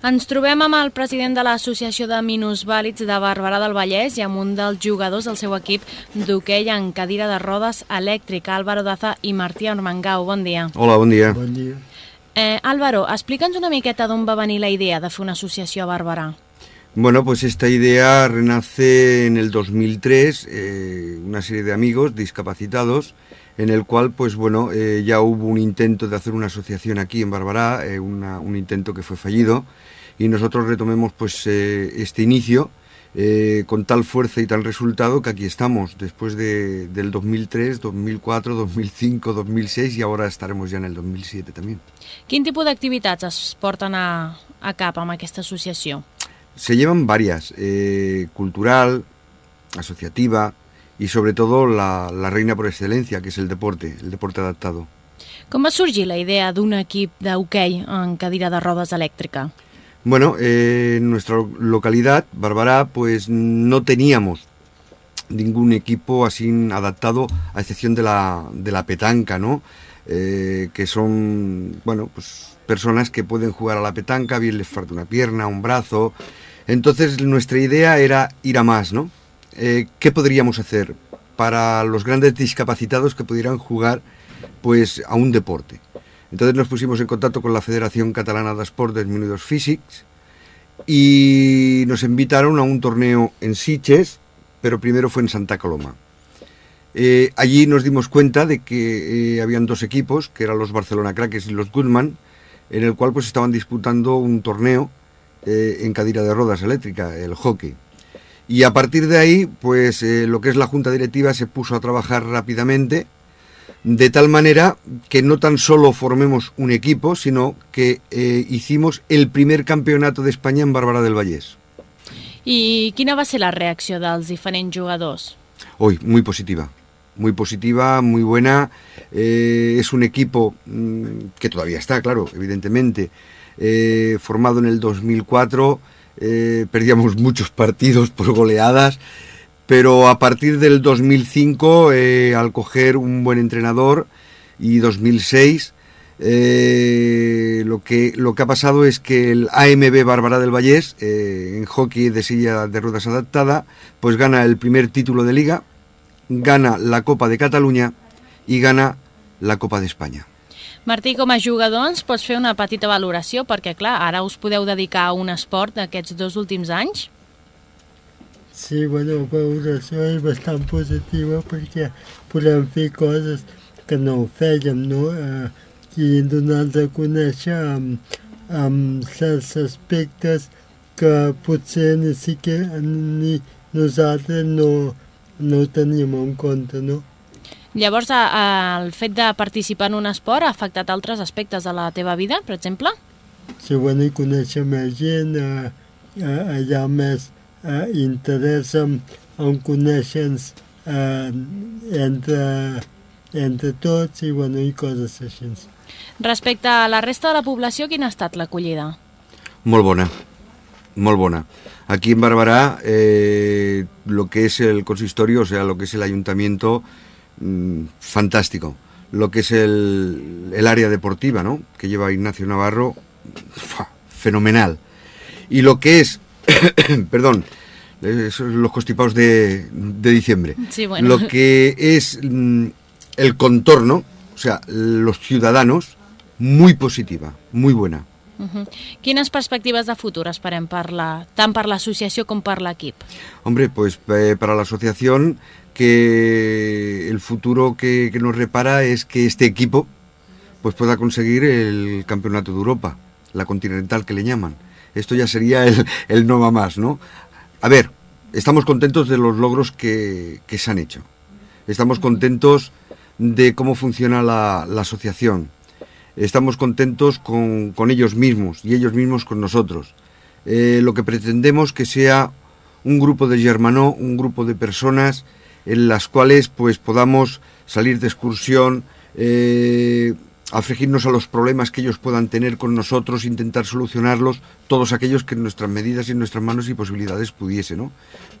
Ens trobem amb el president de l'Associació de Minusvàlids de Barberà del Vallès i amb un dels jugadors del seu equip d'hoquei en cadira de rodes elèctrica, Álvaro Daza i Martí Armengau. Bon dia. Hola, bon dia. Bon dia. Eh, Álvaro, explica'ns una miqueta d'on va venir la idea de fer una associació a Barberà. Bueno, pues esta idea renace en el 2003, eh, una serie de amigos discapacitados, en el cual, pues bueno, eh, ya hubo un intento de hacer una asociación aquí en Barbará, eh, una- un intento que fue fallido, y nosotros retomemos pues eh, este inicio eh, con tal fuerza y tal resultado que aquí estamos, después de, del 2003, 2004, 2005, 2006 y ahora estaremos ya en el 2007 también. Quin tipus d'activitats es porten a, a cap amb aquesta associació? Se llevan varias, eh, cultural, asociativa y sobre todo la, la reina por excelencia, que es el deporte, el deporte adaptado. Com va sorgir la idea d'un equip d'hoquei en cadira de rodes elèctrica? Bueno, eh, en nuestra localidad, Barbará, pues no teníamos ningún equipo así adaptado, a excepción de la, de la petanca, ¿no? Eh, que son, bueno, pues personas que pueden jugar a la petanca, bien les falta una pierna, un brazo. Entonces nuestra idea era ir a más, ¿no? Eh, ¿Qué podríamos hacer para los grandes discapacitados que pudieran jugar pues a un deporte? Entonces nos pusimos en contacto con la Federación Catalana de Esportes Minutos Físics y nos invitaron a un torneo en Siches, pero primero fue en Santa Coloma. Eh, allí nos dimos cuenta de que eh, habían dos equipos, que eran los Barcelona Crackers y los Goodman, en el cual pues estaban disputando un torneo en cadira de rodas eléctrica, el hockey. Y a partir de ahí, pues eh, lo que es la junta directiva se puso a trabajar rápidamente, de tal manera que no tan solo formemos un equipo, sino que eh, hicimos el primer campeonato de España en Bárbara del Vallés. I quina va ser la reacció dels diferents jugadors? Hoy, muy positiva. Muy positiva, muy buena. Eh, es un equipo mm, que todavía está, claro, evidentemente. formado en el 2004. Eh, perdíamos muchos partidos por goleadas. Pero a partir del 2005, eh, al coger un buen entrenador, y 2006, eh, lo, que, lo que ha pasado es que el AMB Bárbara del Vallés, eh, en hockey de silla de ruedas adaptada, pues gana el primer título de liga, gana la Copa de Cataluña y gana la Copa de España. Martí, com a jugador, ens pots fer una petita valoració? Perquè, clar, ara us podeu dedicar a un esport d'aquests dos últims anys. Sí, bueno, valoració és bastant positiva perquè podem fer coses que no fèiem, no? Eh, I donar-nos a conèixer amb, amb certs aspectes que potser ni, siquiera, ni nosaltres no, no teníem en compte, no? Llavors, a, a, el fet de participar en un esport ha afectat altres aspectes de la teva vida, per exemple? Sí, bueno, i conèixer més gent, eh, eh, hi ha més eh, interès en, en conèixer-nos eh, entre, entre tots i, bueno, i coses així. Respecte a la resta de la població, quina ha estat l'acollida? Molt bona, molt bona. Aquí en Barbará, eh, lo que es el consistorio, o sea, lo que es el ayuntamiento, mm, fantástico. Lo que es el, el área deportiva, ¿no? Que lleva Ignacio Navarro, ¡fua! fenomenal. Y lo que es, perdón, los constipados de, de diciembre. Sí, bueno. Lo que es mm, el contorno, o sea, los ciudadanos, muy positiva, muy buena. Uh -huh. Quines perspectives de futur esperem per la, tant per l'associació com per l'equip? Hombre, pues eh, para la asociación que el futuro que, nos repara es que este equipo pues pueda conseguir el campeonato de Europa, la continental que le llaman. Esto ya sería el, el no va más, ¿no? A ver, estamos contentos de los logros que, que se han hecho. Estamos contentos de cómo funciona la, la asociación. Estamos contentos con, con ellos mismos y ellos mismos con nosotros. Eh, lo que pretendemos que sea un grupo de germanó, un grupo de personas en las cuales pues podamos salir de excursión, eh, afligirnos a los problemas que ellos puedan tener con nosotros, intentar solucionarlos, todos aquellos que en nuestras medidas y en nuestras manos y posibilidades pudiese, ¿no?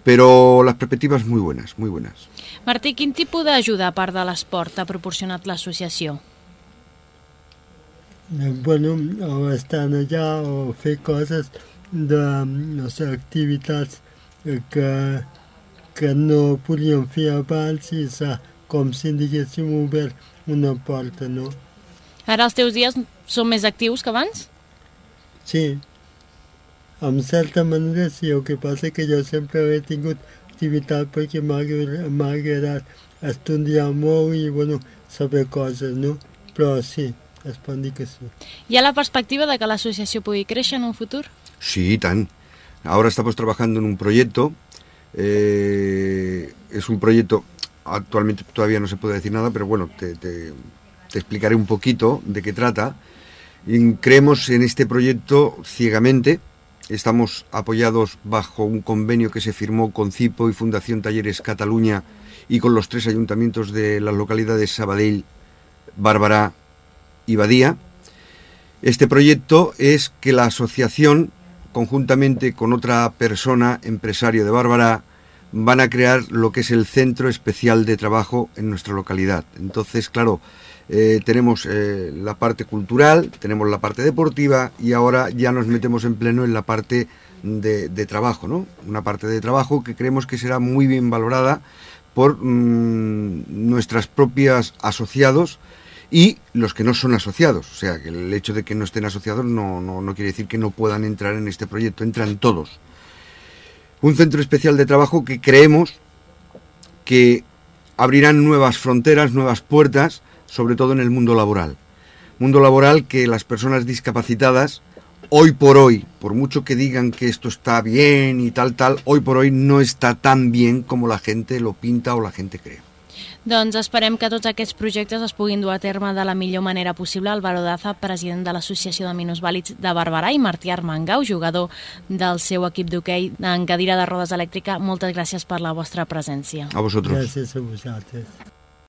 Pero las perspectivas muy buenas, muy buenas. Martí, quin tipus d'ajuda a part de l'esport ha proporcionat l'associació? eh, bueno, o estan allà o fer coses de, no sé, activitats eh, que, que no podíem fer abans i s'ha, com si diguéssim, obert una porta, no? Ara els teus dies són més actius que abans? Sí, en certa manera sí, el que passa que jo sempre he tingut activitat perquè m'ha agra- m'ha agradat estudiar molt i, bueno, saber coses, no? Però sí, es pot dir que sí. Hi ha la perspectiva de que l'associació pugui créixer en un futur? Sí, tan. Ahora estamos trabajando en un proyecto. eh, es un proyecto, actualmente todavía no se puede decir nada, pero bueno, te, explicaré un poquito de qué trata. Creemos en este proyecto ciegamente. Estamos apoyados bajo un convenio que se firmó con CIPO y Fundación Talleres Cataluña y con los tres ayuntamientos de las localidades Sabadell, Bárbara y Badía. Este proyecto es que la asociación, conjuntamente con otra persona, empresario de Bárbara, van a crear lo que es el Centro Especial de Trabajo en nuestra localidad. Entonces, claro, eh, tenemos eh, la parte cultural, tenemos la parte deportiva y ahora ya nos metemos en pleno en la parte de, trabajo, ¿no? Una parte de trabajo que creemos que será muy bien valorada por mm, nuestras propias asociados y los que no son asociados. O sea, que el hecho de que no estén asociados no, no, no quiere decir que no puedan entrar en este proyecto, entran todos. Un centro especial de trabajo que creemos que abrirán nuevas fronteras, nuevas puertas, sobre todo en el mundo laboral. Mundo laboral que las personas discapacitadas, hoy por hoy, por mucho que digan que esto está bien y tal, tal, hoy por hoy no está tan bien como la gente lo pinta o la gente cree. Doncs esperem que tots aquests projectes es puguin dur a terme de la millor manera possible. Álvaro Daza, president de l'Associació de Minusvàlids de Barberà i Martí Armengau, jugador del seu equip d'hoquei en cadira de rodes elèctrica, moltes gràcies per la vostra presència. A vosotros. Gràcies a vosaltres.